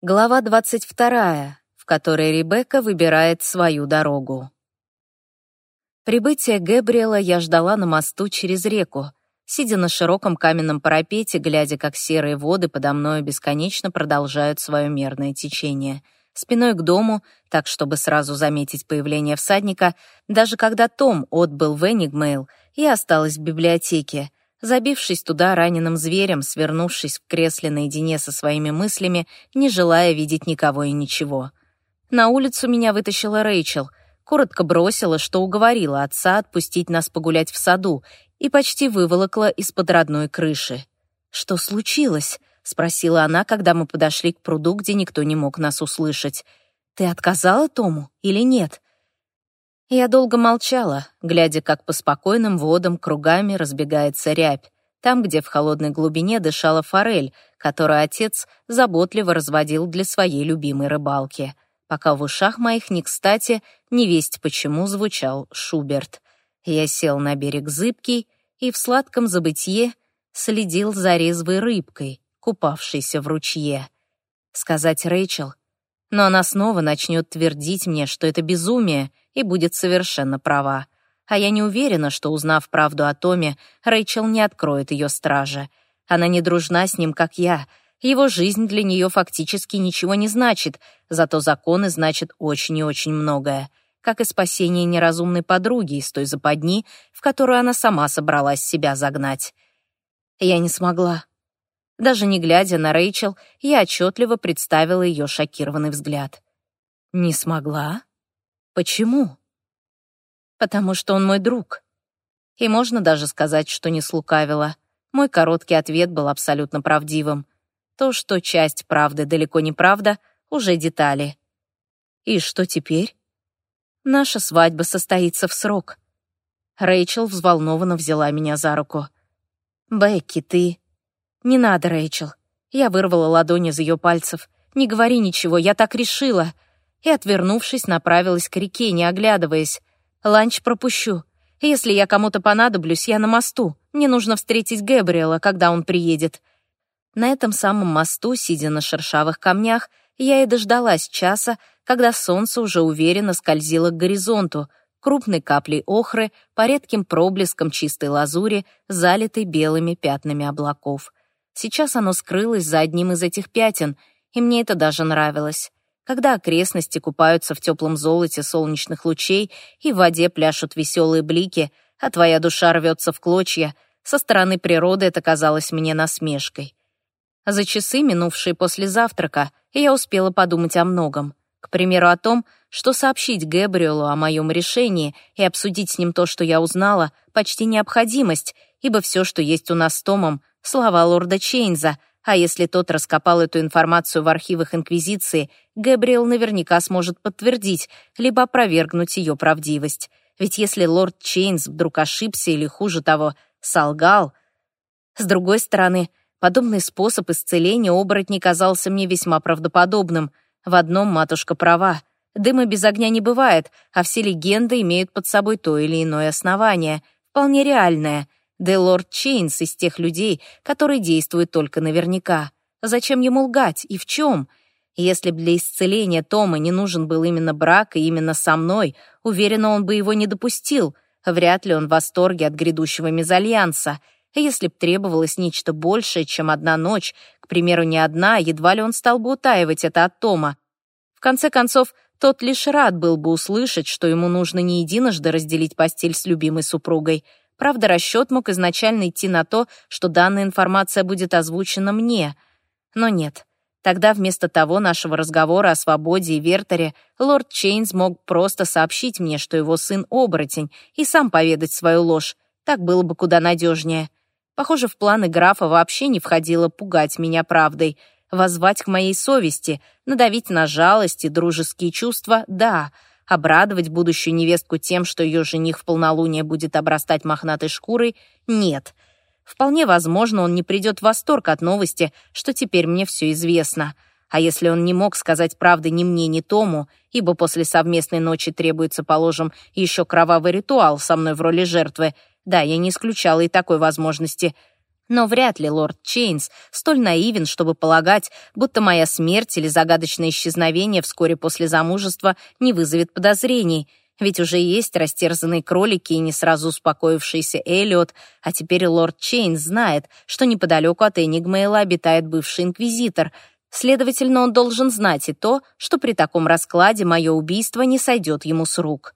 Глава 22, в которой Ребекка выбирает свою дорогу. Прибытие Гэбриэла я ждала на мосту через реку, сидя на широком каменном парапете, глядя, как серые воды подо мною бесконечно продолжают свое мерное течение. Спиной к дому, так, чтобы сразу заметить появление всадника, даже когда Том отбыл в Энигмейл, я осталась в библиотеке — забившись туда раненым зверем, свернувшись в кресле наедине со своими мыслями, не желая видеть никого и ничего. На улицу меня вытащила Рэйчел, коротко бросила, что уговорила отца отпустить нас погулять в саду и почти выволокла из-под родной крыши. «Что случилось?» — спросила она, когда мы подошли к пруду, где никто не мог нас услышать. «Ты отказала Тому или нет?» Я долго молчала, глядя, как по спокойным водам кругами разбегается рябь, там, где в холодной глубине дышала форель, которую отец заботливо разводил для своей любимой рыбалки, пока в ушах моих не кстати невесть почему звучал Шуберт. Я сел на берег зыбкий и в сладком забытье следил за резвой рыбкой, купавшейся в ручье. Сказать Рэйчел, но она снова начнет твердить мне, что это безумие, и будет совершенно права. А я не уверена, что, узнав правду о Томе, Рэйчел не откроет ее страже. Она не дружна с ним, как я. Его жизнь для нее фактически ничего не значит, зато законы значат очень и очень многое. Как и спасение неразумной подруги из той западни, в которую она сама собралась себя загнать. Я не смогла. Даже не глядя на Рэйчел, я отчетливо представила ее шокированный взгляд. «Не смогла? Почему?» «Потому что он мой друг». И можно даже сказать, что не слукавила. Мой короткий ответ был абсолютно правдивым. То, что часть правды далеко не правда, уже детали. «И что теперь?» «Наша свадьба состоится в срок». Рэйчел взволнованно взяла меня за руку. «Бекки, ты...» «Не надо, Рэйчел». Я вырвала ладонь из ее пальцев. «Не говори ничего, я так решила». И, отвернувшись, направилась к реке, не оглядываясь. «Ланч пропущу. Если я кому-то понадоблюсь, я на мосту. Мне нужно встретить Гэбриэла, когда он приедет». На этом самом мосту, сидя на шершавых камнях, я и дождалась часа, когда солнце уже уверенно скользило к горизонту, крупной каплей охры по редким проблескам чистой лазури, залитой белыми пятнами облаков. Сейчас оно скрылось за одним из этих пятен, и мне это даже нравилось. Когда окрестности купаются в теплом золоте солнечных лучей и в воде пляшут веселые блики, а твоя душа рвется в клочья, со стороны природы это казалось мне насмешкой. За часы, минувшие после завтрака, я успела подумать о многом. К примеру, о том, что сообщить Гэбриэлу о моем решении и обсудить с ним то, что я узнала, почти необходимость, ибо все, что есть у нас с Томом, слова лорда Чейнза, а если тот раскопал эту информацию в архивах Инквизиции, Гэбриэл наверняка сможет подтвердить, либо опровергнуть ее правдивость. Ведь если лорд Чейнс вдруг ошибся или, хуже того, солгал... С другой стороны, подобный способ исцеления оборотней казался мне весьма правдоподобным. В одном матушка права. Дыма без огня не бывает, а все легенды имеют под собой то или иное основание, вполне реальное — и лорд Чейнс из тех людей, которые действуют только наверняка. Зачем ему лгать и в чем? Если б для исцеления Тома не нужен был именно брак и именно со мной, уверенно, он бы его не допустил. Вряд ли он в восторге от грядущего мезальянса. Если б требовалось нечто большее, чем одна ночь, к примеру, не одна, едва ли он стал бы утаивать это от Тома. В конце концов, тот лишь рад был бы услышать, что ему нужно не единожды разделить постель с любимой супругой — Правда, расчет мог изначально идти на то, что данная информация будет озвучена мне. Но нет. Тогда вместо того нашего разговора о свободе и Вертере лорд Чейнс мог просто сообщить мне, что его сын — оборотень, и сам поведать свою ложь. Так было бы куда надежнее. Похоже, в планы графа вообще не входило пугать меня правдой. Возвать к моей совести, надавить на жалость и дружеские чувства — да — Обрадовать будущую невестку тем, что ее жених в полнолуние будет обрастать мохнатой шкурой, нет. Вполне возможно, он не придет в восторг от новости, что теперь мне все известно. А если он не мог сказать правды ни мне, ни Тому, ибо после совместной ночи требуется, положим, еще кровавый ритуал со мной в роли жертвы, да, я не исключала и такой возможности. Но вряд ли лорд Чейнс столь наивен, чтобы полагать, будто моя смерть или загадочное исчезновение вскоре после замужества не вызовет подозрений, ведь уже есть растерзанные кролики и не сразу успокоившийся Эллиот, а теперь лорд Чейнс знает, что неподалеку от Энигмейла обитает бывший инквизитор. Следовательно, он должен знать и то, что при таком раскладе мое убийство не сойдет ему с рук.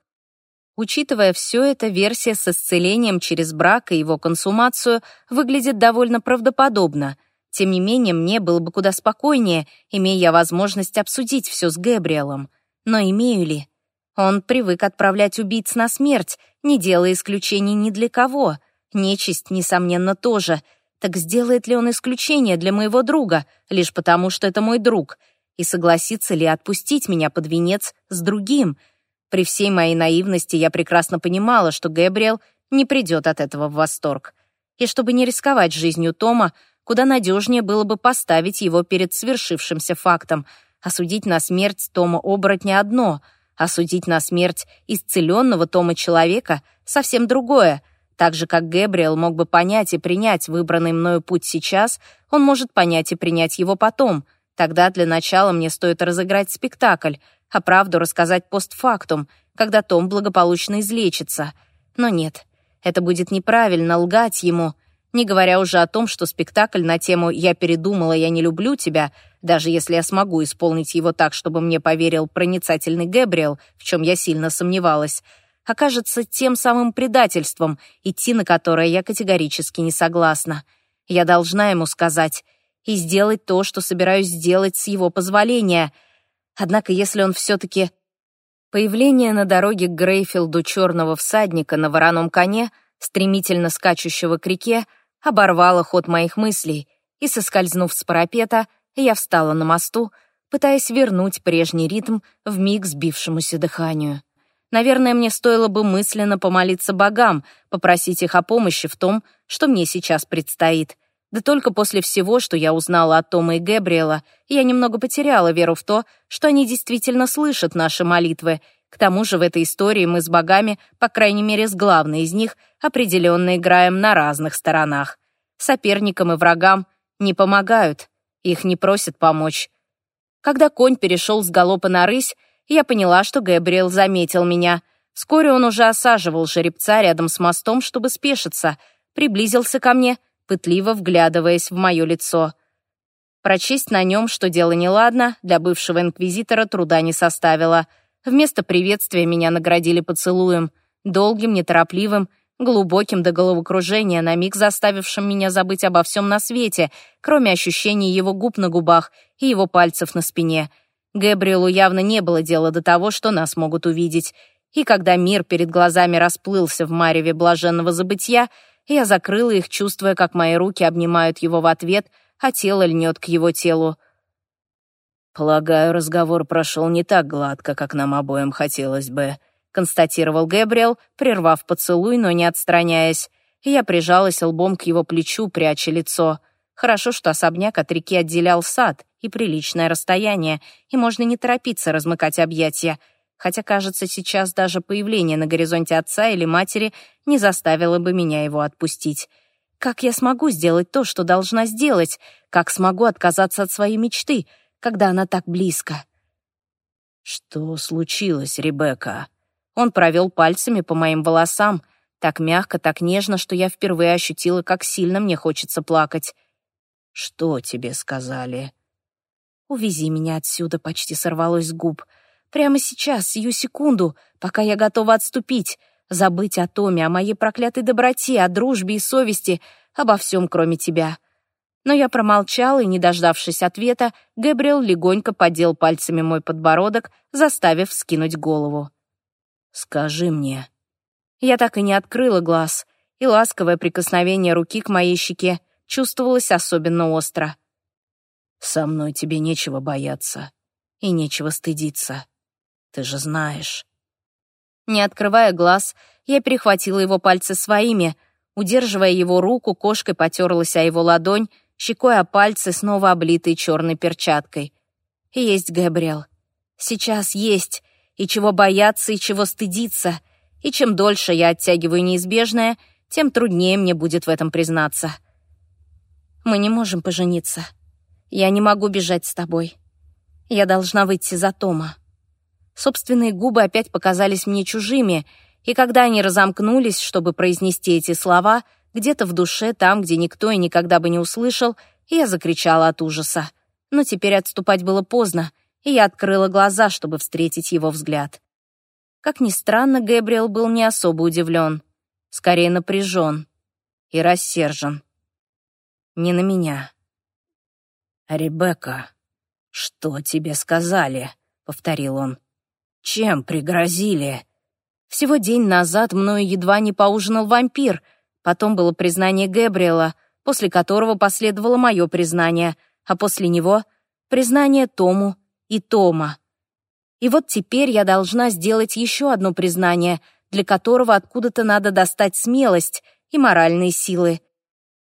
Учитывая все это, версия с исцелением через брак и его консумацию выглядит довольно правдоподобно. Тем не менее, мне было бы куда спокойнее, имея возможность обсудить все с Гэбриэлом. Но имею ли? Он привык отправлять убийц на смерть, не делая исключений ни для кого. Нечисть, несомненно, тоже. Так сделает ли он исключение для моего друга, лишь потому, что это мой друг? И согласится ли отпустить меня под венец с другим — при всей моей наивности я прекрасно понимала, что Гэбриэл не придет от этого в восторг. И чтобы не рисковать жизнью Тома, куда надежнее было бы поставить его перед свершившимся фактом. Осудить на смерть Тома оборотня одно, осудить на смерть исцеленного Тома человека — совсем другое. Так же, как Гэбриэл мог бы понять и принять выбранный мною путь сейчас, он может понять и принять его потом. Тогда для начала мне стоит разыграть спектакль — а правду рассказать постфактум, когда Том благополучно излечится. Но нет, это будет неправильно лгать ему, не говоря уже о том, что спектакль на тему «Я передумала, я не люблю тебя», даже если я смогу исполнить его так, чтобы мне поверил проницательный Гэбриэл, в чем я сильно сомневалась, окажется тем самым предательством, идти на которое я категорически не согласна. Я должна ему сказать и сделать то, что собираюсь сделать с его позволения — Однако если он все-таки... Появление на дороге к Грейфилду черного всадника на вороном коне, стремительно скачущего к реке, оборвало ход моих мыслей, и, соскользнув с парапета, я встала на мосту, пытаясь вернуть прежний ритм в миг сбившемуся дыханию. Наверное, мне стоило бы мысленно помолиться богам, попросить их о помощи в том, что мне сейчас предстоит. Да только после всего, что я узнала от Тома и Гэбриэла, я немного потеряла веру в то, что они действительно слышат наши молитвы. К тому же в этой истории мы с богами, по крайней мере с главной из них, определенно играем на разных сторонах. Соперникам и врагам не помогают, их не просят помочь. Когда конь перешел с галопа на рысь, я поняла, что Гэбриэл заметил меня. Вскоре он уже осаживал жеребца рядом с мостом, чтобы спешиться, приблизился ко мне — пытливо вглядываясь в мое лицо. Прочесть на нем, что дело неладно, для бывшего инквизитора труда не составило. Вместо приветствия меня наградили поцелуем, долгим, неторопливым, глубоким до головокружения, на миг заставившим меня забыть обо всем на свете, кроме ощущения его губ на губах и его пальцев на спине. Гэбриэлу явно не было дела до того, что нас могут увидеть. И когда мир перед глазами расплылся в мареве блаженного забытья, я закрыла их, чувствуя, как мои руки обнимают его в ответ, а тело льнет к его телу. «Полагаю, разговор прошел не так гладко, как нам обоим хотелось бы», констатировал Гэбриэл, прервав поцелуй, но не отстраняясь. Я прижалась лбом к его плечу, пряча лицо. Хорошо, что особняк от реки отделял сад и приличное расстояние, и можно не торопиться размыкать объятия — хотя, кажется, сейчас даже появление на горизонте отца или матери не заставило бы меня его отпустить. Как я смогу сделать то, что должна сделать? Как смогу отказаться от своей мечты, когда она так близко? Что случилось, Ребекка? Он провел пальцами по моим волосам, так мягко, так нежно, что я впервые ощутила, как сильно мне хочется плакать. «Что тебе сказали?» «Увези меня отсюда», — почти сорвалось с губ — Прямо сейчас, сию секунду, пока я готова отступить, забыть о Томе, о моей проклятой доброте, о дружбе и совести, обо всем, кроме тебя. Но я промолчала, и, не дождавшись ответа, Габриэл легонько поддел пальцами мой подбородок, заставив скинуть голову. «Скажи мне». Я так и не открыла глаз, и ласковое прикосновение руки к моей щеке чувствовалось особенно остро. «Со мной тебе нечего бояться и нечего стыдиться. Ты же знаешь». Не открывая глаз, я перехватила его пальцы своими. Удерживая его руку, кошкой потерлась о его ладонь, щекой о пальцы, снова облитой черной перчаткой. «Есть, Габриэл. Сейчас есть. И чего бояться, и чего стыдиться. И чем дольше я оттягиваю неизбежное, тем труднее мне будет в этом признаться». Мы не можем пожениться. Я не могу бежать с тобой. Я должна выйти за Тома». Собственные губы опять показались мне чужими, и когда они разомкнулись, чтобы произнести эти слова, где-то в душе, там, где никто и никогда бы не услышал, я закричала от ужаса. Но теперь отступать было поздно, и я открыла глаза, чтобы встретить его взгляд. Как ни странно, Гэбриэл был не особо удивлен, скорее напряжен и рассержен. Не на меня. «Ребекка, что тебе сказали?» — повторил он. «Чем пригрозили?» Всего день назад мною едва не поужинал вампир, потом было признание Гэбриэла, после которого последовало мое признание, а после него — признание Тому и Тома. И вот теперь я должна сделать еще одно признание, для которого откуда-то надо достать смелость и моральные силы.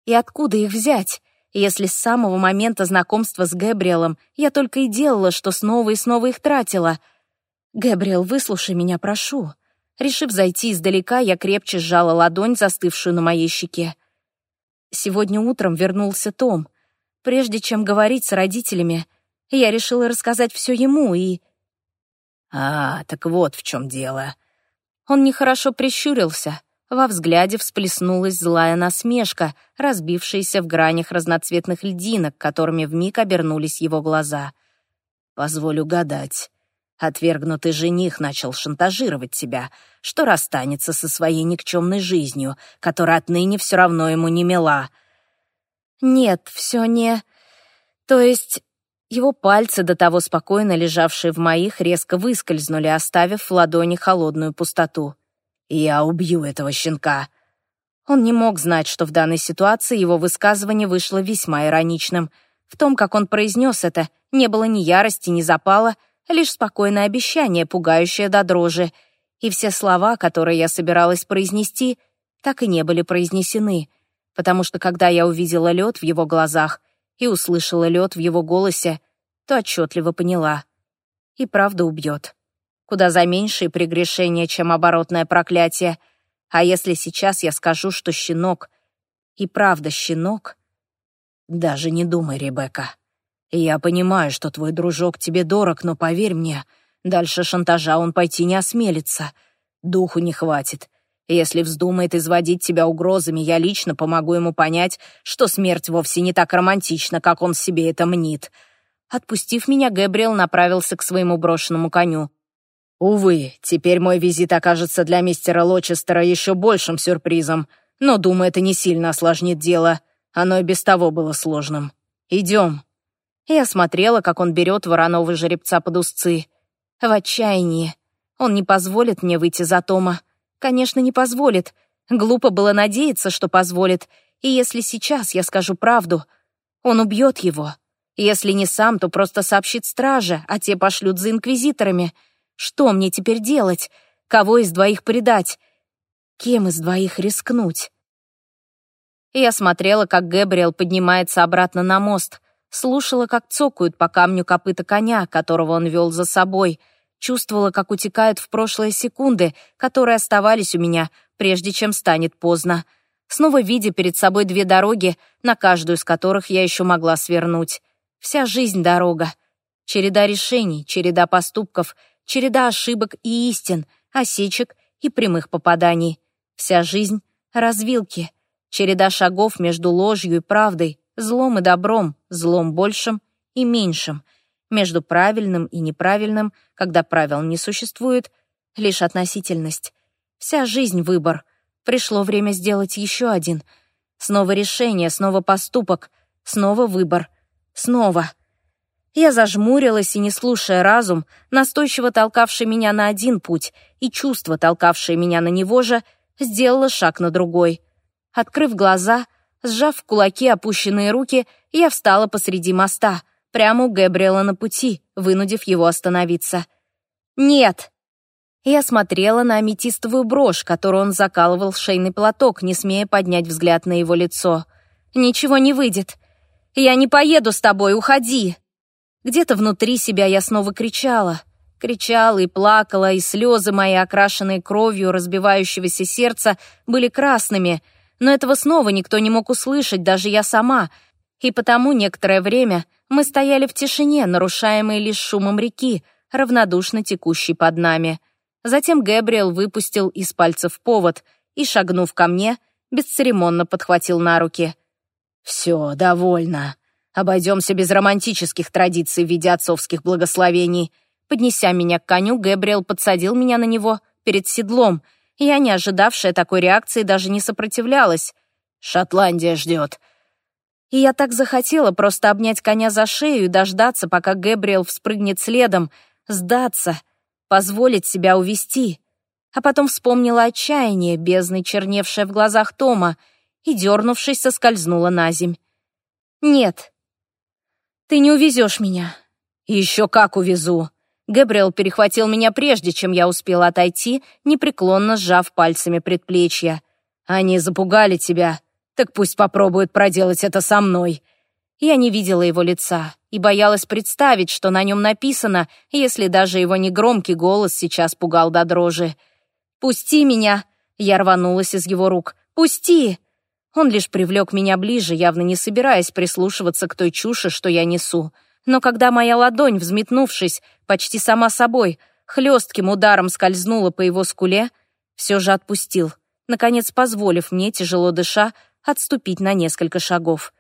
И откуда их взять, если с самого момента знакомства с Гэбриэлом я только и делала, что снова и снова их тратила? «Гэбриэл, выслушай меня, прошу». Решив зайти издалека, я крепче сжала ладонь, застывшую на моей щеке. Сегодня утром вернулся Том. Прежде чем говорить с родителями, я решила рассказать все ему и... «А, так вот в чем дело». Он нехорошо прищурился. Во взгляде всплеснулась злая насмешка, разбившаяся в гранях разноцветных льдинок, которыми вмиг обернулись его глаза. «Позволю гадать. Отвергнутый жених начал шантажировать тебя, что расстанется со своей никчемной жизнью, которая отныне все равно ему не мила». «Нет, все не... То есть его пальцы, до того спокойно лежавшие в моих, резко выскользнули, оставив в ладони холодную пустоту. «Я убью этого щенка!» Он не мог знать, что в данной ситуации его высказывание вышло весьма ироничным. В том, как он произнес это, не было ни ярости, ни запала, лишь спокойное обещание, пугающее до дрожи. И все слова, которые я собиралась произнести, так и не были произнесены, потому что когда я увидела лед в его глазах — и услышала лед в его голосе, то отчетливо поняла. И правда убьет. Куда за меньшие прегрешения, чем оборотное проклятие. А если сейчас я скажу, что щенок и правда щенок? Даже не думай, Ребекка. Я понимаю, что твой дружок тебе дорог, но поверь мне, дальше шантажа он пойти не осмелится. Духу не хватит. Если вздумает изводить тебя угрозами, я лично помогу ему понять, что смерть вовсе не так романтична, как он себе это мнит». Отпустив меня, Гэбриэл направился к своему брошенному коню. «Увы, теперь мой визит окажется для мистера Лочестера еще большим сюрпризом, но, думаю, это не сильно осложнит дело. Оно и без того было сложным. Идем». Я смотрела, как он берет вороного жеребца под узцы. В отчаянии. Он не позволит мне выйти за Тома. Конечно, не позволит. Глупо было надеяться, что позволит. И если сейчас я скажу правду, он убьет его. Если не сам, то просто сообщит страже, а те пошлют за инквизиторами. Что мне теперь делать? Кого из двоих предать? Кем из двоих рискнуть? Я смотрела, как Гэбриэл поднимается обратно на мост, слушала, как цокают по камню копыта коня, которого он вел за собой — чувствовала, как утекают в прошлое секунды, которые оставались у меня, прежде чем станет поздно. Снова видя перед собой две дороги, на каждую из которых я еще могла свернуть. Вся жизнь — дорога. Череда решений, череда поступков, череда ошибок и истин, осечек и прямых попаданий. Вся жизнь — развилки, череда шагов между ложью и правдой, злом и добром, злом большим и меньшим — между правильным и неправильным, когда правил не существует, лишь относительность. Вся жизнь — выбор. Пришло время сделать еще один. Снова решение, снова поступок, снова выбор. Снова. Я зажмурилась и, не слушая разум, настойчиво толкавший меня на один путь, и чувство, толкавшее меня на него же, сделала шаг на другой. Открыв глаза, сжав в кулаки опущенные руки, я встала посреди моста — прямо у Гэбриэла на пути, вынудив его остановиться. «Нет!» Я смотрела на аметистовую брошь, которую он закалывал в шейный платок, не смея поднять взгляд на его лицо. «Ничего не выйдет. Я не поеду с тобой, уходи!» Где-то внутри себя я снова кричала. Кричала и плакала, и слезы мои, окрашенные кровью разбивающегося сердца, были красными. Но этого снова никто не мог услышать, даже я сама — И потому некоторое время мы стояли в тишине, нарушаемой лишь шумом реки, равнодушно текущей под нами. Затем Гэбриэл выпустил из пальцев повод и, шагнув ко мне, бесцеремонно подхватил на руки. «Все, довольно. Обойдемся без романтических традиций в виде отцовских благословений». Поднеся меня к коню, Гэбриэл подсадил меня на него перед седлом. Я, не ожидавшая такой реакции, даже не сопротивлялась. «Шотландия ждет», и я так захотела просто обнять коня за шею и дождаться, пока Гэбриэл вспрыгнет следом, сдаться, позволить себя увести. А потом вспомнила отчаяние, бездной черневшее в глазах Тома, и, дернувшись, соскользнула на земь. «Нет, ты не увезешь меня». «Еще как увезу!» Гэбриэл перехватил меня прежде, чем я успела отойти, непреклонно сжав пальцами предплечья. «Они запугали тебя. Так пусть попробует проделать это со мной. Я не видела его лица и боялась представить, что на нем написано, если даже его негромкий голос сейчас пугал до дрожи. «Пусти меня!» Я рванулась из его рук. «Пусти!» Он лишь привлек меня ближе, явно не собираясь прислушиваться к той чуши, что я несу. Но когда моя ладонь, взметнувшись, почти сама собой, хлестким ударом скользнула по его скуле, все же отпустил, наконец позволив мне, тяжело дыша, отступить на несколько шагов.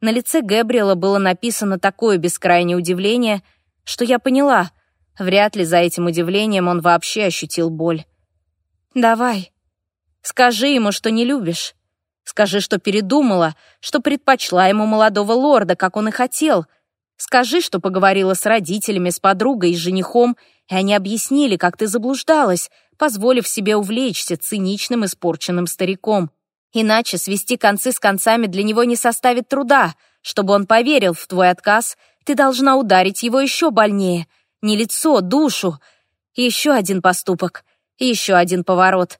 На лице Гэбриэла было написано такое бескрайнее удивление, что я поняла, вряд ли за этим удивлением он вообще ощутил боль. «Давай, скажи ему, что не любишь. Скажи, что передумала, что предпочла ему молодого лорда, как он и хотел. Скажи, что поговорила с родителями, с подругой и с женихом, и они объяснили, как ты заблуждалась, позволив себе увлечься циничным испорченным стариком. Иначе свести концы с концами для него не составит труда. Чтобы он поверил в твой отказ, ты должна ударить его еще больнее. Не лицо, душу. И еще один поступок. Еще один поворот.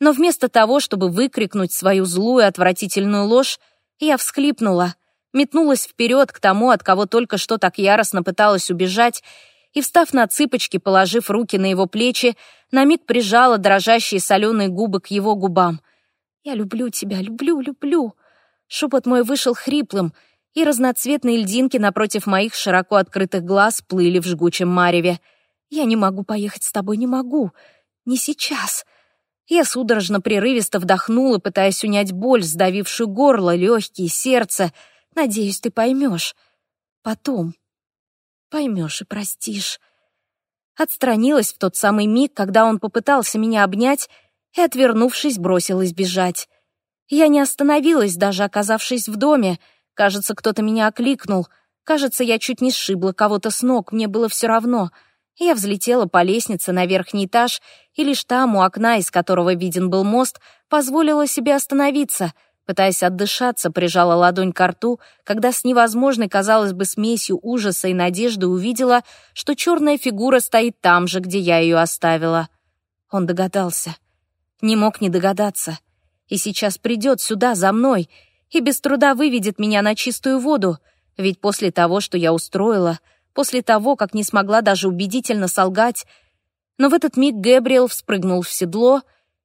Но вместо того, чтобы выкрикнуть свою злую отвратительную ложь, я всхлипнула, метнулась вперед к тому, от кого только что так яростно пыталась убежать, и, встав на цыпочки, положив руки на его плечи, на миг прижала дрожащие соленые губы к его губам. «Я люблю тебя, люблю, люблю!» Шепот мой вышел хриплым, и разноцветные льдинки напротив моих широко открытых глаз плыли в жгучем мареве. «Я не могу поехать с тобой, не могу! Не сейчас!» Я судорожно прерывисто вдохнула, пытаясь унять боль, сдавившую горло, легкие, сердце. Надеюсь, ты поймешь. Потом. Поймешь и простишь. Отстранилась в тот самый миг, когда он попытался меня обнять, и, отвернувшись, бросилась бежать. Я не остановилась, даже оказавшись в доме. Кажется, кто-то меня окликнул. Кажется, я чуть не сшибла кого-то с ног, мне было все равно. Я взлетела по лестнице на верхний этаж, и лишь там, у окна, из которого виден был мост, позволила себе остановиться — Пытаясь отдышаться, прижала ладонь к рту, когда с невозможной, казалось бы, смесью ужаса и надежды увидела, что черная фигура стоит там же, где я ее оставила. Он догадался. Не мог не догадаться. И сейчас придет сюда за мной и без труда выведет меня на чистую воду, ведь после того, что я устроила, после того, как не смогла даже убедительно солгать, но в этот миг Гэбриэл вспрыгнул в седло,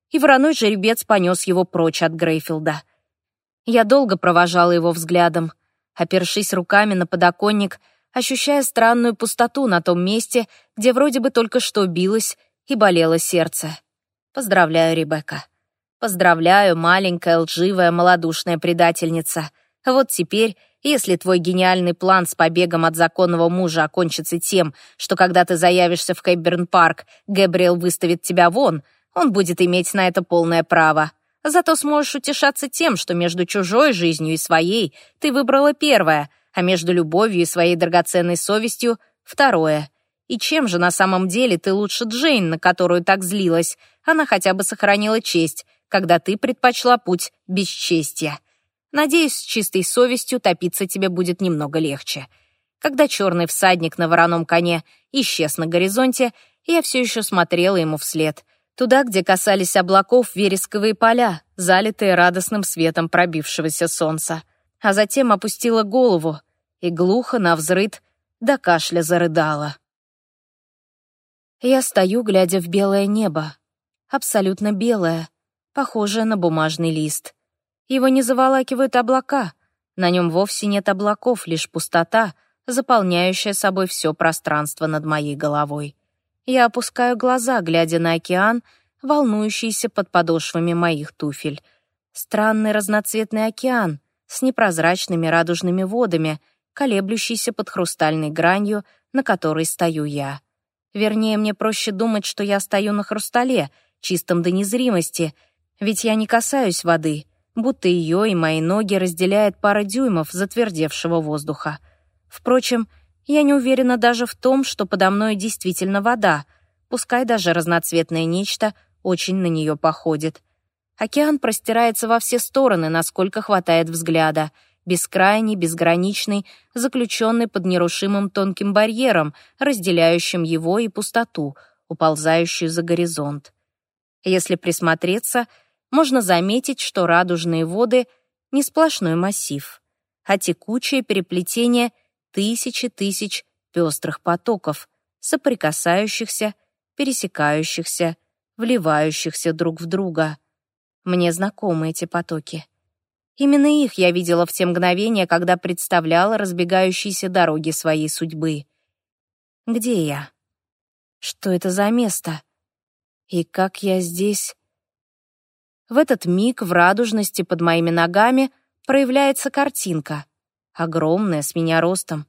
и вороной жеребец понес его прочь от Грейфилда. Я долго провожала его взглядом, опершись руками на подоконник, ощущая странную пустоту на том месте, где вроде бы только что билось и болело сердце. Поздравляю, Ребекка. Поздравляю, маленькая, лживая, малодушная предательница. Вот теперь, если твой гениальный план с побегом от законного мужа окончится тем, что когда ты заявишься в Кейберн-парк, Гэбриэл выставит тебя вон, он будет иметь на это полное право. Зато сможешь утешаться тем, что между чужой жизнью и своей ты выбрала первое, а между любовью и своей драгоценной совестью — второе. И чем же на самом деле ты лучше Джейн, на которую так злилась? Она хотя бы сохранила честь, когда ты предпочла путь бесчестья. Надеюсь, с чистой совестью топиться тебе будет немного легче. Когда черный всадник на вороном коне исчез на горизонте, я все еще смотрела ему вслед. Туда, где касались облаков вересковые поля, залитые радостным светом пробившегося солнца. А затем опустила голову и глухо, навзрыд, до кашля зарыдала. Я стою, глядя в белое небо. Абсолютно белое, похожее на бумажный лист. Его не заволакивают облака, На нем вовсе нет облаков, лишь пустота, заполняющая собой все пространство над моей головой. Я опускаю глаза, глядя на океан, волнующийся под подошвами моих туфель. Странный разноцветный океан с непрозрачными радужными водами, колеблющийся под хрустальной гранью, на которой стою я. Вернее, мне проще думать, что я стою на хрустале, чистом до незримости, ведь я не касаюсь воды, будто ее и мои ноги разделяет пара дюймов затвердевшего воздуха. Впрочем, я не уверена даже в том, что подо мной действительно вода, пускай даже разноцветное нечто очень на нее походит. Океан простирается во все стороны, насколько хватает взгляда — бескрайний, безграничный, заключенный под нерушимым тонким барьером, разделяющим его и пустоту, уползающую за горизонт. Если присмотреться, можно заметить, что радужные воды — не сплошной массив, а текучее переплетение тысячи тысяч пестрых потоков, соприкасающихся, пересекающихся, вливающихся друг в друга. Мне знакомы эти потоки. Именно их я видела в те мгновения, когда представляла разбегающиеся дороги своей судьбы. Где я? Что это за место? И как я здесь? В этот миг в радужности под моими ногами проявляется картинка, огромная, с меня ростом.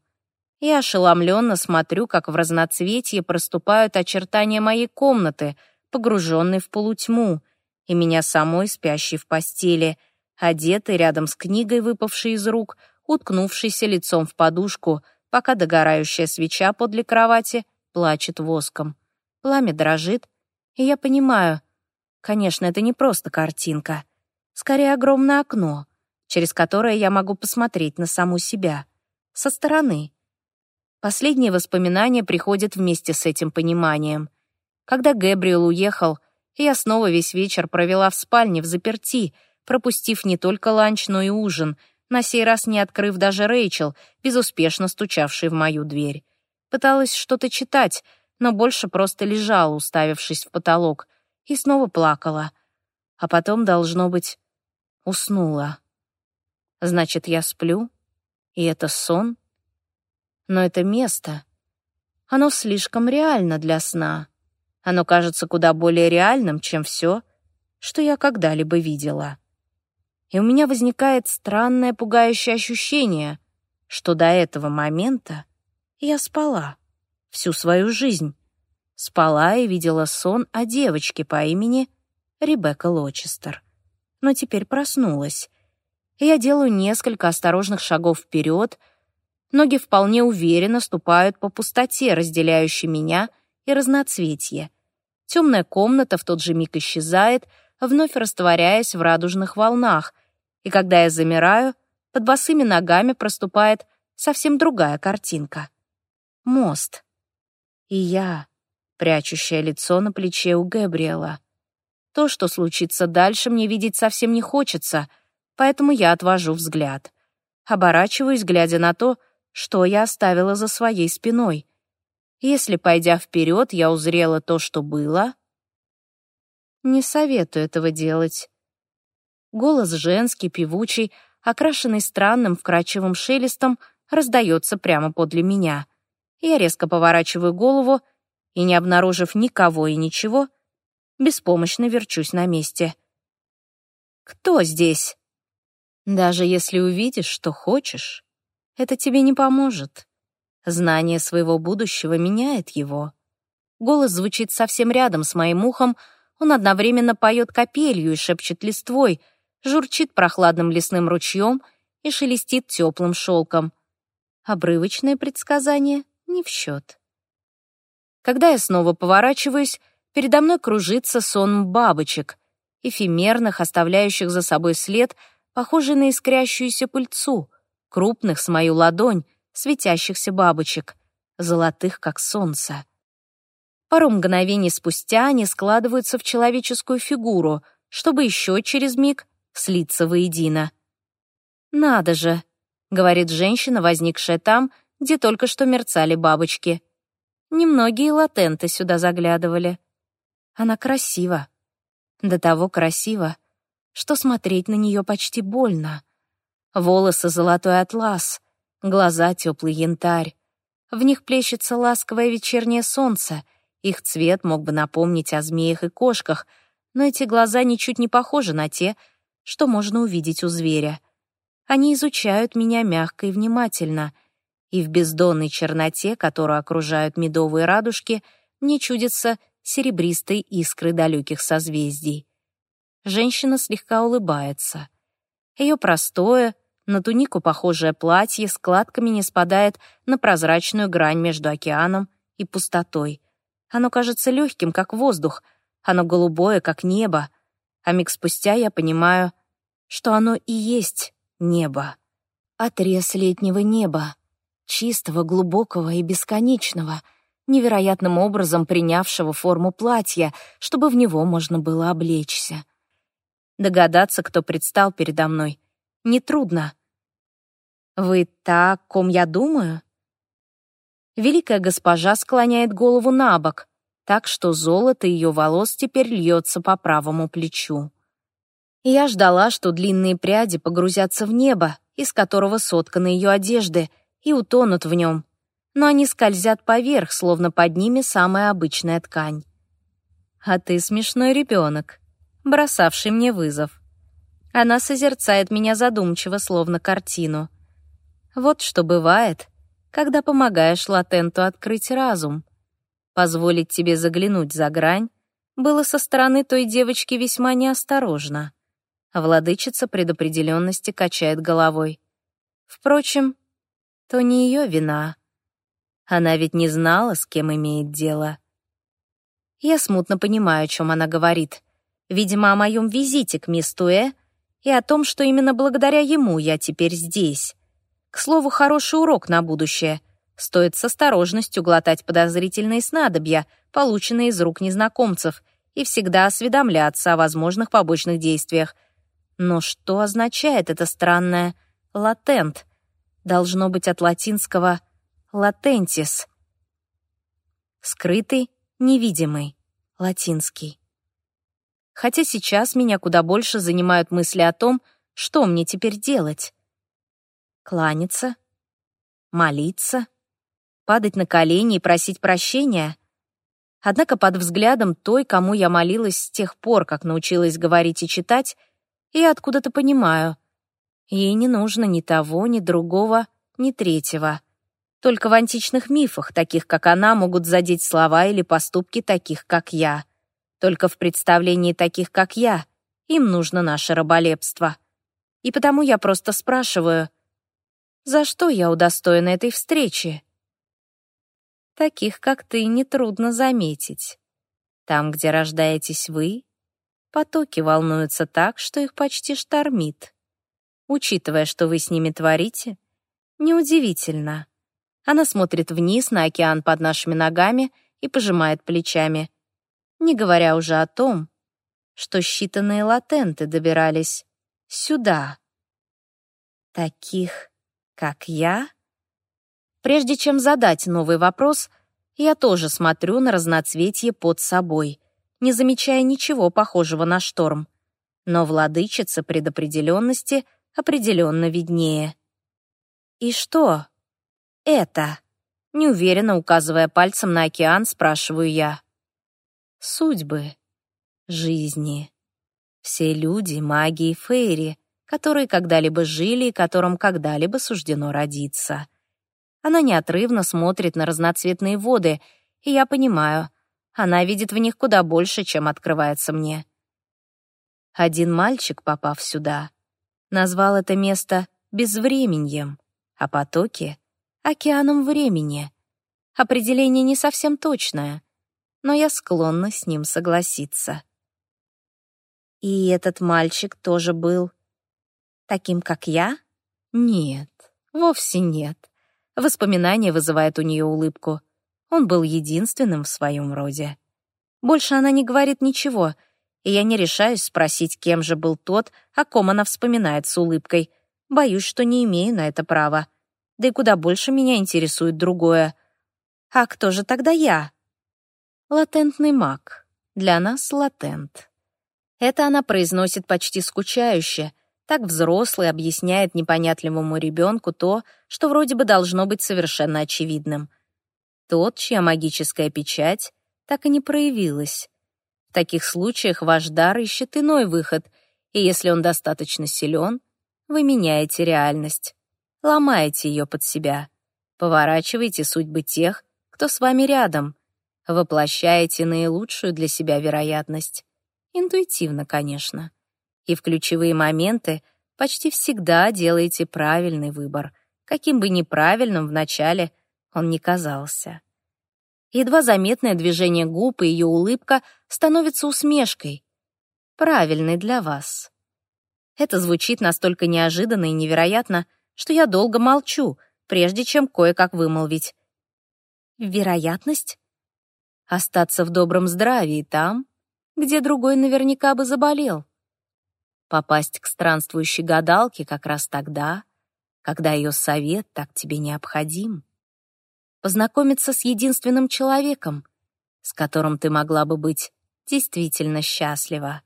Я ошеломленно смотрю, как в разноцветье проступают очертания моей комнаты, погруженной в полутьму, и меня самой, спящей в постели — одетый рядом с книгой, выпавшей из рук, уткнувшийся лицом в подушку, пока догорающая свеча подле кровати плачет воском. Пламя дрожит, и я понимаю, конечно, это не просто картинка, скорее огромное окно, через которое я могу посмотреть на саму себя, со стороны. Последние воспоминания приходят вместе с этим пониманием. Когда Гэбриэл уехал, я снова весь вечер провела в спальне в заперти, пропустив не только ланч, но и ужин, на сей раз не открыв даже Рэйчел, безуспешно стучавшей в мою дверь. Пыталась что-то читать, но больше просто лежала, уставившись в потолок, и снова плакала. А потом, должно быть, уснула. Значит, я сплю, и это сон? Но это место, оно слишком реально для сна. Оно кажется куда более реальным, чем все, что я когда-либо видела и у меня возникает странное пугающее ощущение, что до этого момента я спала всю свою жизнь. Спала и видела сон о девочке по имени Ребекка Лочестер. Но теперь проснулась. Я делаю несколько осторожных шагов вперед, ноги вполне уверенно ступают по пустоте, разделяющей меня и разноцветье. Темная комната в тот же миг исчезает, вновь растворяясь в радужных волнах — и когда я замираю, под босыми ногами проступает совсем другая картинка. Мост. И я, прячущая лицо на плече у Гэбриэла. То, что случится дальше, мне видеть совсем не хочется, поэтому я отвожу взгляд. Оборачиваюсь, глядя на то, что я оставила за своей спиной. Если, пойдя вперед, я узрела то, что было, не советую этого делать. Голос женский, певучий, окрашенный странным вкрадчивым шелестом, раздается прямо подле меня. Я резко поворачиваю голову и, не обнаружив никого и ничего, беспомощно верчусь на месте. «Кто здесь?» «Даже если увидишь, что хочешь, это тебе не поможет. Знание своего будущего меняет его». Голос звучит совсем рядом с моим ухом, он одновременно поет капелью и шепчет листвой — журчит прохладным лесным ручьем и шелестит теплым шелком. Обрывочное предсказание не в счет. Когда я снова поворачиваюсь, передо мной кружится сон бабочек, эфемерных, оставляющих за собой след, похожий на искрящуюся пыльцу, крупных с мою ладонь, светящихся бабочек, золотых, как солнце. Пару мгновений спустя они складываются в человеческую фигуру, чтобы еще через миг слиться воедино. «Надо же», — говорит женщина, возникшая там, где только что мерцали бабочки. Немногие латенты сюда заглядывали. Она красива. До того красива, что смотреть на нее почти больно. Волосы — золотой атлас, глаза — теплый янтарь. В них плещется ласковое вечернее солнце. Их цвет мог бы напомнить о змеях и кошках, но эти глаза ничуть не похожи на те, что можно увидеть у зверя. Они изучают меня мягко и внимательно, и в бездонной черноте, которую окружают медовые радужки, мне чудятся серебристые искры далеких созвездий. Женщина слегка улыбается. Ее простое, на тунику похожее платье складками не спадает на прозрачную грань между океаном и пустотой. Оно кажется легким, как воздух, оно голубое, как небо, а миг спустя я понимаю, что оно и есть небо. Отрез летнего неба, чистого, глубокого и бесконечного, невероятным образом принявшего форму платья, чтобы в него можно было облечься. Догадаться, кто предстал передо мной, нетрудно. «Вы та, ком я думаю?» Великая госпожа склоняет голову на бок, так что золото ее волос теперь льется по правому плечу. Я ждала, что длинные пряди погрузятся в небо, из которого сотканы ее одежды, и утонут в нем. Но они скользят поверх, словно под ними самая обычная ткань. А ты смешной ребенок, бросавший мне вызов. Она созерцает меня задумчиво, словно картину. Вот что бывает, когда помогаешь латенту открыть разум. Позволить тебе заглянуть за грань было со стороны той девочки весьма неосторожно. Владычица предопределенности качает головой. Впрочем, то не ее вина. Она ведь не знала, с кем имеет дело. Я смутно понимаю, о чем она говорит. Видимо, о моем визите к мисс Туэ и о том, что именно благодаря ему я теперь здесь. К слову, хороший урок на будущее. Стоит с осторожностью глотать подозрительные снадобья, полученные из рук незнакомцев, и всегда осведомляться о возможных побочных действиях. Но что означает это странное «латент»? Должно быть от латинского «латентис». Скрытый, невидимый, латинский. Хотя сейчас меня куда больше занимают мысли о том, что мне теперь делать. Кланяться, молиться, падать на колени и просить прощения. Однако под взглядом той, кому я молилась с тех пор, как научилась говорить и читать, я откуда-то понимаю, ей не нужно ни того, ни другого, ни третьего. Только в античных мифах, таких как она, могут задеть слова или поступки таких, как я. Только в представлении таких, как я, им нужно наше раболепство. И потому я просто спрашиваю, за что я удостоена этой встречи? Таких, как ты, нетрудно заметить. Там, где рождаетесь вы, потоки волнуются так, что их почти штормит. Учитывая, что вы с ними творите, неудивительно. Она смотрит вниз на океан под нашими ногами и пожимает плечами не говоря уже о том, что считанные латенты добирались сюда. Таких, как я? Прежде чем задать новый вопрос, я тоже смотрю на разноцветье под собой, не замечая ничего похожего на шторм. Но владычица предопределенности определенно виднее. «И что?» «Это?» Неуверенно указывая пальцем на океан, спрашиваю я судьбы, жизни. Все люди, маги и фейри, которые когда-либо жили и которым когда-либо суждено родиться. Она неотрывно смотрит на разноцветные воды, и я понимаю, она видит в них куда больше, чем открывается мне. Один мальчик, попав сюда, назвал это место безвременьем, а потоки — океаном времени. Определение не совсем точное — но я склонна с ним согласиться. И этот мальчик тоже был таким, как я? Нет, вовсе нет. Воспоминание вызывает у нее улыбку. Он был единственным в своем роде. Больше она не говорит ничего, и я не решаюсь спросить, кем же был тот, о ком она вспоминает с улыбкой. Боюсь, что не имею на это права. Да и куда больше меня интересует другое. А кто же тогда я? Латентный маг. Для нас латент. Это она произносит почти скучающе, Так взрослый объясняет непонятливому ребенку то, что вроде бы должно быть совершенно очевидным. Тот, чья магическая печать так и не проявилась. В таких случаях ваш дар ищет иной выход, и если он достаточно силен, вы меняете реальность, ломаете ее под себя, поворачиваете судьбы тех, кто с вами рядом, воплощаете наилучшую для себя вероятность. Интуитивно, конечно. И в ключевые моменты почти всегда делаете правильный выбор, каким бы неправильным вначале он ни казался. Едва заметное движение губ и ее улыбка становится усмешкой. Правильной для вас. Это звучит настолько неожиданно и невероятно, что я долго молчу, прежде чем кое-как вымолвить. Вероятность? Остаться в добром здравии там, где другой наверняка бы заболел. Попасть к странствующей гадалке как раз тогда, когда ее совет так тебе необходим познакомиться с единственным человеком, с которым ты могла бы быть действительно счастлива.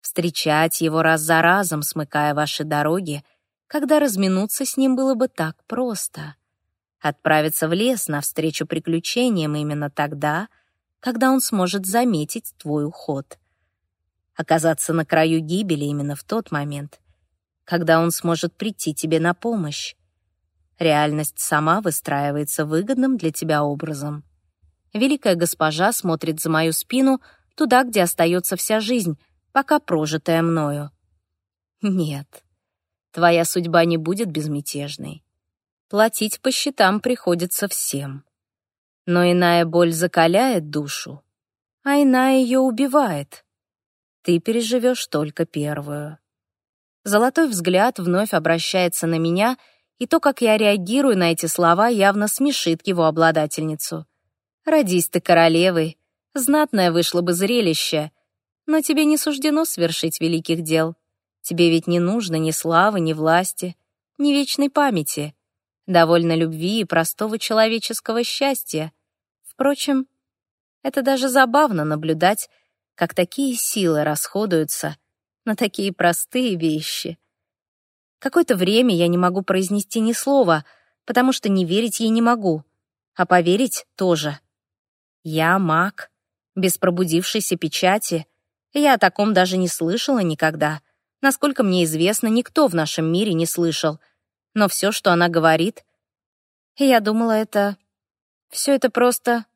Встречать его раз за разом, смыкая ваши дороги, когда разминуться с ним было бы так просто. Отправиться в лес навстречу приключениям именно тогда, когда он сможет заметить твой уход. Оказаться на краю гибели именно в тот момент, когда он сможет прийти тебе на помощь. Реальность сама выстраивается выгодным для тебя образом. Великая госпожа смотрит за мою спину туда, где остается вся жизнь, пока прожитая мною. Нет, твоя судьба не будет безмятежной. Платить по счетам приходится всем. Но иная боль закаляет душу, а иная ее убивает. Ты переживешь только первую. Золотой взгляд вновь обращается на меня — и то, как я реагирую на эти слова, явно смешит его обладательницу. «Родись ты королевой, знатное вышло бы зрелище, но тебе не суждено свершить великих дел. Тебе ведь не нужно ни славы, ни власти, ни вечной памяти. Довольно любви и простого человеческого счастья. Впрочем, это даже забавно наблюдать, как такие силы расходуются на такие простые вещи. Какое-то время я не могу произнести ни слова, потому что не верить ей не могу, а поверить тоже. Я маг, без пробудившейся печати. Я о таком даже не слышала никогда. Насколько мне известно, никто в нашем мире не слышал. Но все, что она говорит... Я думала, это... Все это просто...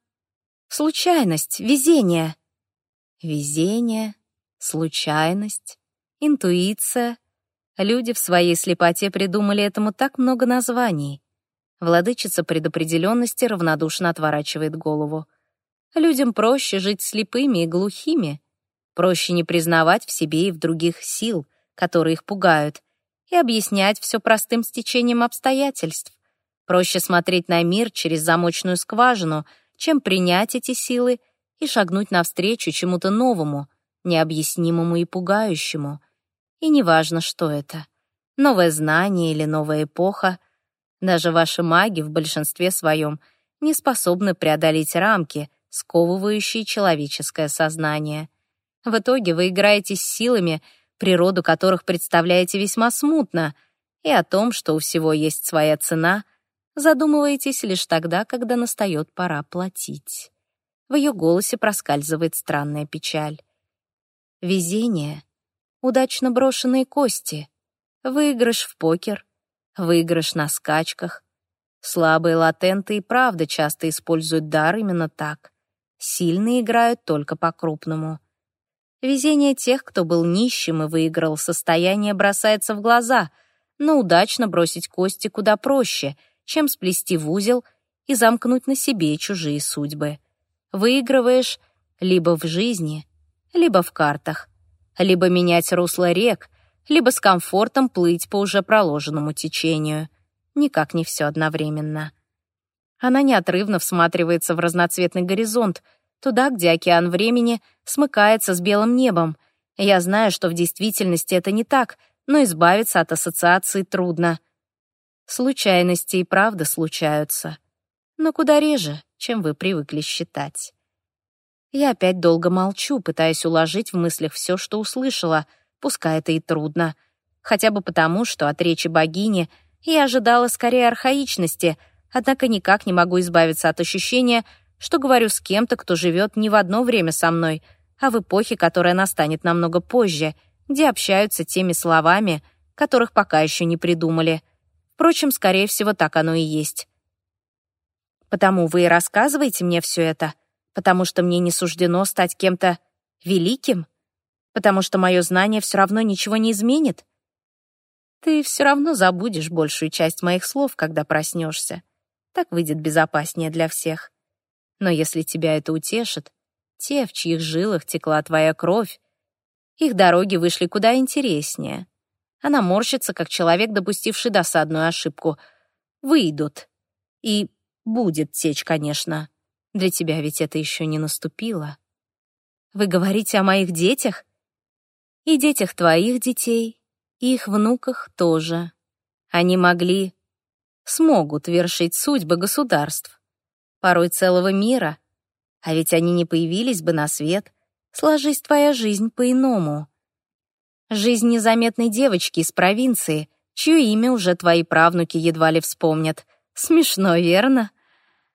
Случайность, везение. Везение, случайность, интуиция — Люди в своей слепоте придумали этому так много названий. Владычица предопределенности равнодушно отворачивает голову. Людям проще жить слепыми и глухими. Проще не признавать в себе и в других сил, которые их пугают, и объяснять все простым стечением обстоятельств. Проще смотреть на мир через замочную скважину, чем принять эти силы и шагнуть навстречу чему-то новому, необъяснимому и пугающему. И неважно, что это. Новое знание или новая эпоха. Даже ваши маги в большинстве своем не способны преодолеть рамки, сковывающие человеческое сознание. В итоге вы играете с силами, природу которых представляете весьма смутно, и о том, что у всего есть своя цена, задумываетесь лишь тогда, когда настает пора платить. В ее голосе проскальзывает странная печаль. Везение удачно брошенные кости, выигрыш в покер, выигрыш на скачках. Слабые латенты и правда часто используют дар именно так. Сильные играют только по-крупному. Везение тех, кто был нищим и выиграл состояние, бросается в глаза, но удачно бросить кости куда проще, чем сплести в узел и замкнуть на себе чужие судьбы. Выигрываешь либо в жизни, либо в картах — либо менять русло рек, либо с комфортом плыть по уже проложенному течению. Никак не все одновременно. Она неотрывно всматривается в разноцветный горизонт, туда, где океан времени смыкается с белым небом. Я знаю, что в действительности это не так, но избавиться от ассоциации трудно. Случайности и правда случаются, но куда реже, чем вы привыкли считать. Я опять долго молчу, пытаясь уложить в мыслях все, что услышала, пускай это и трудно. Хотя бы потому, что от речи богини я ожидала скорее архаичности, однако никак не могу избавиться от ощущения, что говорю с кем-то, кто живет не в одно время со мной, а в эпохе, которая настанет намного позже, где общаются теми словами, которых пока еще не придумали. Впрочем, скорее всего, так оно и есть. Потому вы и рассказываете мне все это, потому что мне не суждено стать кем-то великим, потому что мое знание все равно ничего не изменит. Ты все равно забудешь большую часть моих слов, когда проснешься. Так выйдет безопаснее для всех. Но если тебя это утешит, те, в чьих жилах текла твоя кровь, их дороги вышли куда интереснее. Она морщится, как человек, допустивший досадную ошибку. Выйдут. И будет течь, конечно. Для тебя ведь это еще не наступило. Вы говорите о моих детях? И детях твоих детей, и их внуках тоже. Они могли, смогут вершить судьбы государств, порой целого мира. А ведь они не появились бы на свет, сложись твоя жизнь по-иному. Жизнь незаметной девочки из провинции, чье имя уже твои правнуки едва ли вспомнят. Смешно, верно?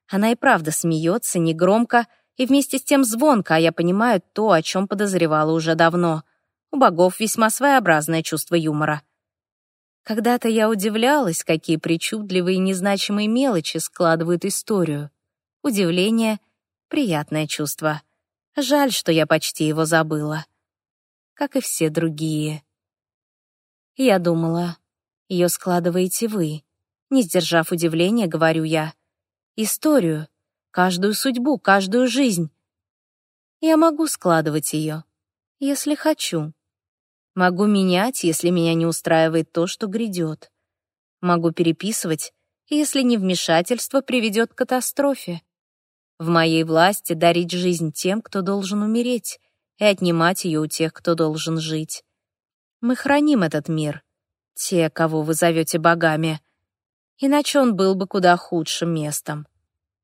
Она и правда смеется, негромко и вместе с тем звонко, а я понимаю то, о чем подозревала уже давно. У богов весьма своеобразное чувство юмора. Когда-то я удивлялась, какие причудливые и незначимые мелочи складывают историю. Удивление — приятное чувство. Жаль, что я почти его забыла. Как и все другие. Я думала, ее складываете вы. Не сдержав удивления, говорю я. Историю, каждую судьбу, каждую жизнь. Я могу складывать ее, если хочу. Могу менять, если меня не устраивает то, что грядет. Могу переписывать, если невмешательство приведет к катастрофе. В моей власти дарить жизнь тем, кто должен умереть, и отнимать ее у тех, кто должен жить. Мы храним этот мир, те, кого вы зовете богами, иначе он был бы куда худшим местом.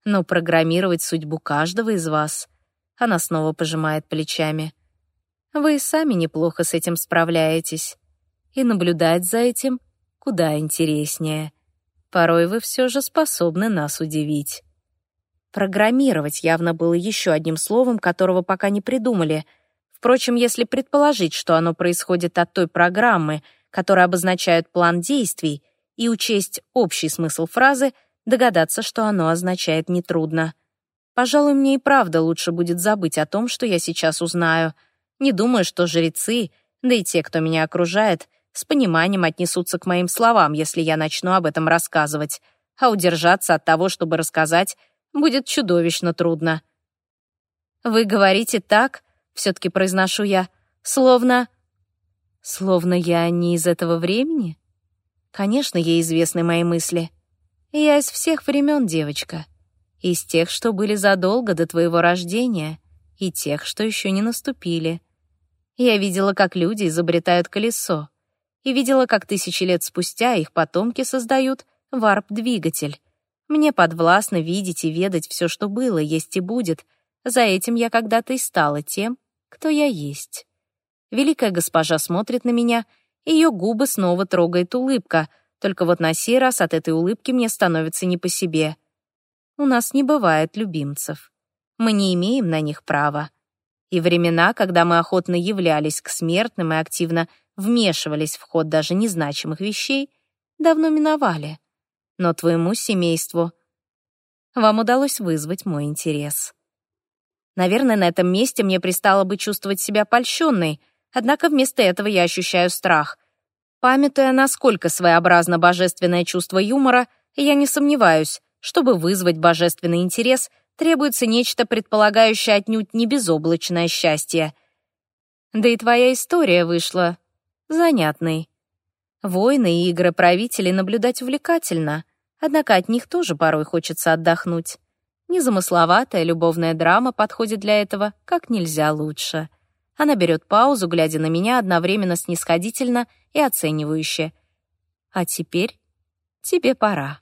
Но программировать судьбу каждого из вас, она снова пожимает плечами. Вы сами неплохо с этим справляетесь, и наблюдать за этим куда интереснее. Порой вы все же способны нас удивить. Программировать явно было еще одним словом, которого пока не придумали. Впрочем, если предположить, что оно происходит от той программы, которая обозначает план действий, и учесть общий смысл фразы, догадаться, что оно означает нетрудно. Пожалуй, мне и правда лучше будет забыть о том, что я сейчас узнаю. Не думаю, что жрецы, да и те, кто меня окружает, с пониманием отнесутся к моим словам, если я начну об этом рассказывать. А удержаться от того, чтобы рассказать, будет чудовищно трудно. «Вы говорите так?» — все-таки произношу я. «Словно...» «Словно я не из этого времени?» Конечно, ей известны мои мысли. Я из всех времен, девочка. Из тех, что были задолго до твоего рождения, и тех, что еще не наступили. Я видела, как люди изобретают колесо, и видела, как тысячи лет спустя их потомки создают варп-двигатель. Мне подвластно видеть и ведать все, что было, есть и будет. За этим я когда-то и стала тем, кто я есть. Великая госпожа смотрит на меня, ее губы снова трогает улыбка, только вот на сей раз от этой улыбки мне становится не по себе. У нас не бывает любимцев. Мы не имеем на них права. И времена, когда мы охотно являлись к смертным и активно вмешивались в ход даже незначимых вещей, давно миновали но твоему семейству вам удалось вызвать мой интерес. Наверное, на этом месте мне пристало бы чувствовать себя польщенной, однако вместо этого я ощущаю страх. Памятуя, насколько своеобразно божественное чувство юмора, я не сомневаюсь, чтобы вызвать божественный интерес, требуется нечто, предполагающее отнюдь не безоблачное счастье. Да и твоя история вышла занятной. Войны и игры правителей наблюдать увлекательно, однако от них тоже порой хочется отдохнуть. Незамысловатая любовная драма подходит для этого как нельзя лучше. Она берет паузу, глядя на меня одновременно снисходительно и оценивающе. «А теперь тебе пора».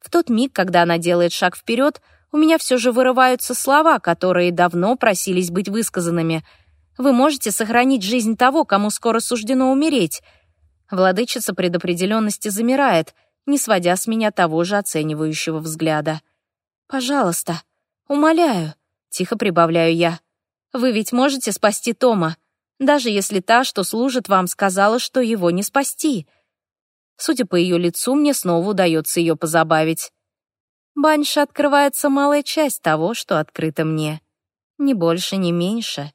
В тот миг, когда она делает шаг вперед, у меня все же вырываются слова, которые давно просились быть высказанными. «Вы можете сохранить жизнь того, кому скоро суждено умереть», Владычица предопределенности замирает, не сводя с меня того же оценивающего взгляда. «Пожалуйста, умоляю», — тихо прибавляю я. «Вы ведь можете спасти Тома, даже если та, что служит вам, сказала, что его не спасти». Судя по ее лицу, мне снова удается ее позабавить. Баньше открывается малая часть того, что открыто мне. Ни больше, ни меньше.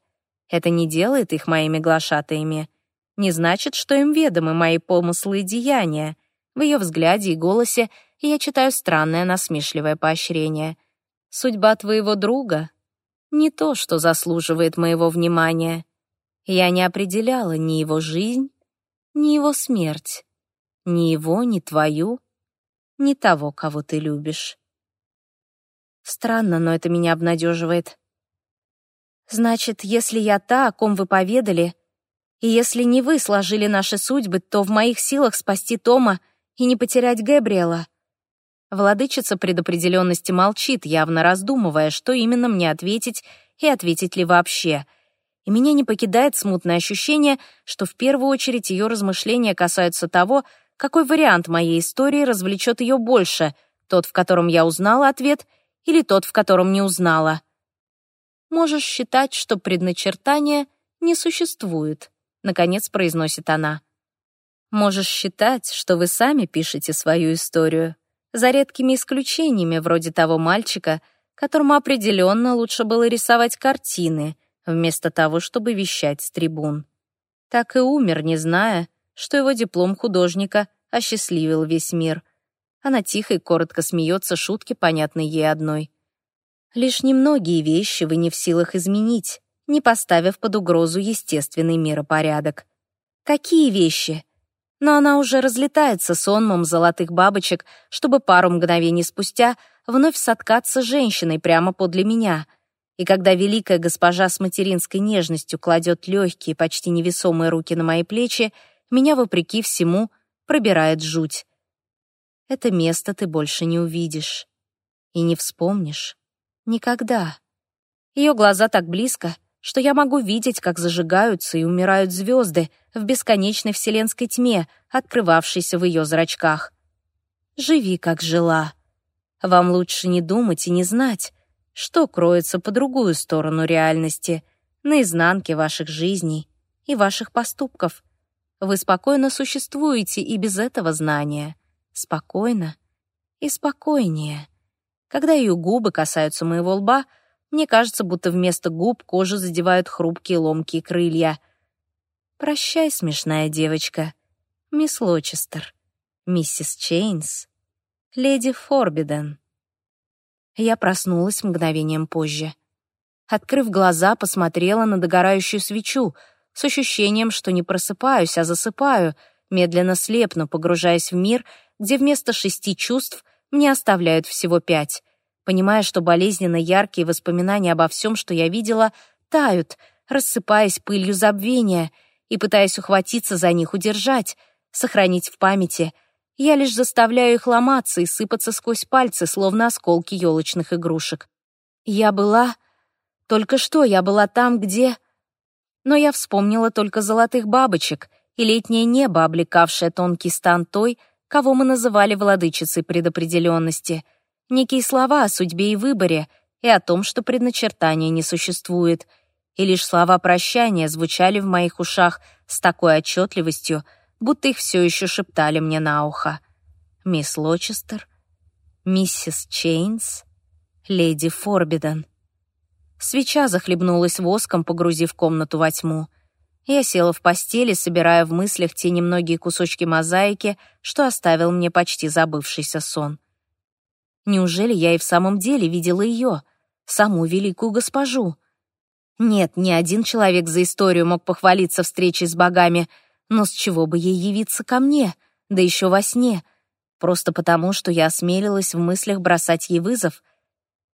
Это не делает их моими глашатаями. Не значит, что им ведомы мои помыслы и деяния. В ее взгляде и голосе я читаю странное насмешливое поощрение. Судьба твоего друга — не то, что заслуживает моего внимания. Я не определяла ни его жизнь, ни его смерть, ни его, ни твою, ни того, кого ты любишь. Странно, но это меня обнадеживает. Значит, если я та, о ком вы поведали, и если не вы сложили наши судьбы, то в моих силах спасти Тома и не потерять Габриэла. Владычица предопределенности молчит, явно раздумывая, что именно мне ответить и ответить ли вообще. И меня не покидает смутное ощущение, что в первую очередь ее размышления касаются того, какой вариант моей истории развлечет ее больше, тот, в котором я узнала ответ, или тот, в котором не узнала. Можешь считать, что предначертания не существует. — наконец произносит она. «Можешь считать, что вы сами пишете свою историю, за редкими исключениями, вроде того мальчика, которому определенно лучше было рисовать картины, вместо того, чтобы вещать с трибун. Так и умер, не зная, что его диплом художника осчастливил весь мир. Она тихо и коротко смеется, шутки, понятной ей одной. Лишь немногие вещи вы не в силах изменить, не поставив под угрозу естественный миропорядок. Какие вещи? Но она уже разлетается сонмом золотых бабочек, чтобы пару мгновений спустя вновь соткаться женщиной прямо подле меня. И когда великая госпожа с материнской нежностью кладет легкие, почти невесомые руки на мои плечи, меня, вопреки всему, пробирает жуть. Это место ты больше не увидишь. И не вспомнишь. Никогда. Ее глаза так близко, что я могу видеть, как зажигаются и умирают звезды в бесконечной вселенской тьме, открывавшейся в ее зрачках. Живи, как жила. Вам лучше не думать и не знать, что кроется по другую сторону реальности, на изнанке ваших жизней и ваших поступков. Вы спокойно существуете и без этого знания. Спокойно и спокойнее. Когда ее губы касаются моего лба — мне кажется, будто вместо губ кожу задевают хрупкие ломкие крылья. «Прощай, смешная девочка. Мисс Лочестер, миссис Чейнс, леди Форбиден». Я проснулась мгновением позже. Открыв глаза, посмотрела на догорающую свечу с ощущением, что не просыпаюсь, а засыпаю, медленно слепну, погружаясь в мир, где вместо шести чувств мне оставляют всего пять понимая, что болезненно яркие воспоминания обо всем, что я видела, тают, рассыпаясь пылью забвения, и пытаясь ухватиться за них, удержать, сохранить в памяти. Я лишь заставляю их ломаться и сыпаться сквозь пальцы, словно осколки елочных игрушек. Я была... Только что я была там, где... Но я вспомнила только золотых бабочек и летнее небо, облекавшее тонкий стан той, кого мы называли владычицей предопределенности — некие слова о судьбе и выборе и о том, что предначертания не существует. И лишь слова прощания звучали в моих ушах с такой отчетливостью, будто их все еще шептали мне на ухо. «Мисс Лочестер», «Миссис Чейнс», «Леди Форбиден». Свеча захлебнулась воском, погрузив комнату во тьму. Я села в постели, собирая в мыслях те немногие кусочки мозаики, что оставил мне почти забывшийся сон. Неужели я и в самом деле видела ее, саму великую госпожу? Нет, ни один человек за историю мог похвалиться встречей с богами, но с чего бы ей явиться ко мне, да еще во сне? Просто потому, что я осмелилась в мыслях бросать ей вызов.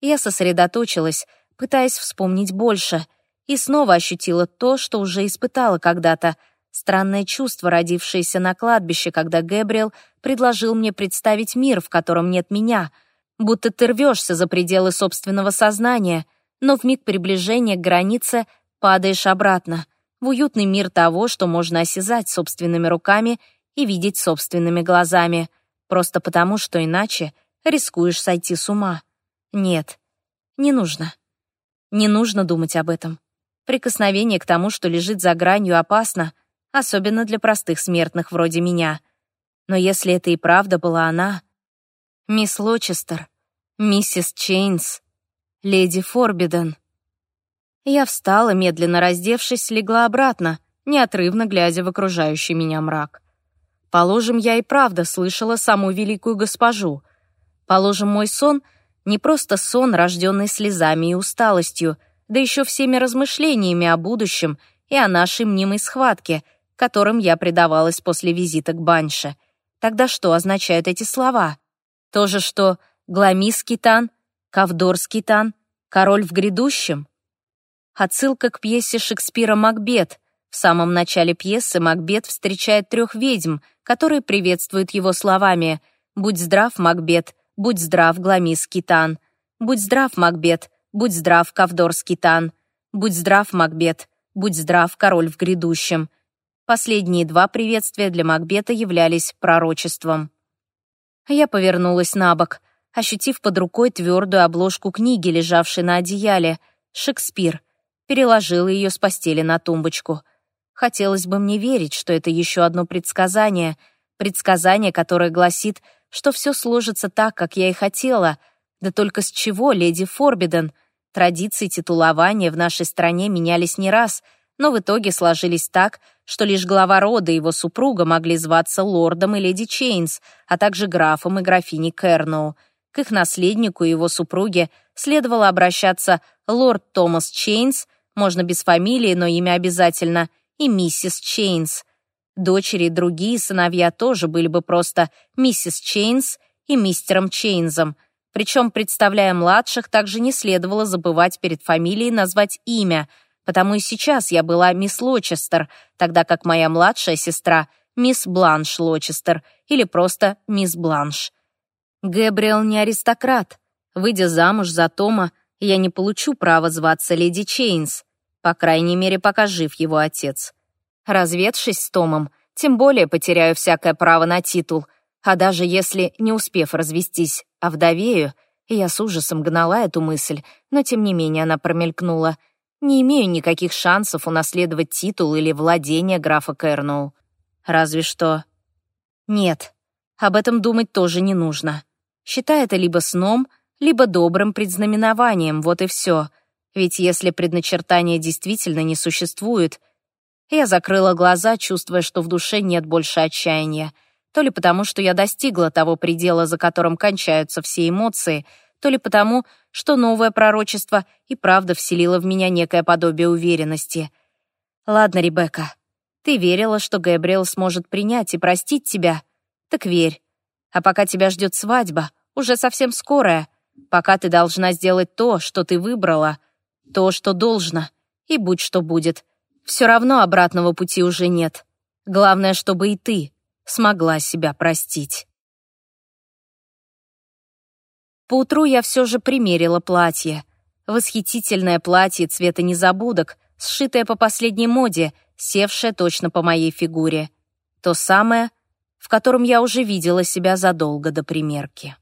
Я сосредоточилась, пытаясь вспомнить больше, и снова ощутила то, что уже испытала когда-то — Странное чувство, родившееся на кладбище, когда Гэбриэл предложил мне представить мир, в котором нет меня — будто ты рвешься за пределы собственного сознания, но в миг приближения к границе падаешь обратно, в уютный мир того, что можно осязать собственными руками и видеть собственными глазами, просто потому, что иначе рискуешь сойти с ума. Нет, не нужно. Не нужно думать об этом. Прикосновение к тому, что лежит за гранью, опасно, особенно для простых смертных вроде меня. Но если это и правда была она... Мисс Лочестер, миссис Чейнс, леди Форбиден. Я встала, медленно раздевшись, легла обратно, неотрывно глядя в окружающий меня мрак. Положим, я и правда слышала саму великую госпожу. Положим, мой сон — не просто сон, рожденный слезами и усталостью, да еще всеми размышлениями о будущем и о нашей мнимой схватке, которым я предавалась после визита к Банше. Тогда что означают эти слова? То же, что Гламисский тан, Кавдорский тан, Король в грядущем? Отсылка к пьесе Шекспира «Макбет». В самом начале пьесы Макбет встречает трех ведьм, которые приветствуют его словами «Будь здрав, Макбет, Будь здрав, Гламис Китан. Будь здрав, Макбет. Будь здрав, Кавдор Скитан. Будь здрав, Макбет. Будь здрав, король в грядущем. Последние два приветствия для Макбета являлись пророчеством. Я повернулась на бок, ощутив под рукой твердую обложку книги, лежавшей на одеяле. Шекспир. Переложила ее с постели на тумбочку. Хотелось бы мне верить, что это еще одно предсказание, предсказание, которое гласит — что все сложится так, как я и хотела. Да только с чего, леди Форбиден? Традиции титулования в нашей стране менялись не раз, но в итоге сложились так, что лишь глава рода и его супруга могли зваться лордом и леди Чейнс, а также графом и графиней Керноу. К их наследнику и его супруге следовало обращаться лорд Томас Чейнс, можно без фамилии, но имя обязательно, и миссис Чейнс — Дочери и другие сыновья тоже были бы просто миссис Чейнс и мистером Чейнзом. Причем, представляя младших, также не следовало забывать перед фамилией назвать имя, потому и сейчас я была мисс Лочестер, тогда как моя младшая сестра — мисс Бланш Лочестер или просто мисс Бланш. Гэбриэл не аристократ. Выйдя замуж за Тома, я не получу права зваться леди Чейнс, по крайней мере, пока жив его отец. Разведшись с Томом, тем более потеряю всякое право на титул, а даже если, не успев развестись, овдовею, я с ужасом гнала эту мысль, но тем не менее она промелькнула. Не имею никаких шансов унаследовать титул или владение графа Керноу. Разве что... Нет, об этом думать тоже не нужно. Считай это либо сном, либо добрым предзнаменованием, вот и все. Ведь если предначертания действительно не существует — я закрыла глаза, чувствуя, что в душе нет больше отчаяния. То ли потому, что я достигла того предела, за которым кончаются все эмоции, то ли потому, что новое пророчество и правда вселило в меня некое подобие уверенности. «Ладно, Ребекка, ты верила, что Габриэл сможет принять и простить тебя? Так верь. А пока тебя ждет свадьба, уже совсем скорая, пока ты должна сделать то, что ты выбрала, то, что должна, и будь что будет. Все равно обратного пути уже нет. Главное, чтобы и ты смогла себя простить. Поутру я все же примерила платье. Восхитительное платье цвета незабудок, сшитое по последней моде, севшее точно по моей фигуре. То самое, в котором я уже видела себя задолго до примерки.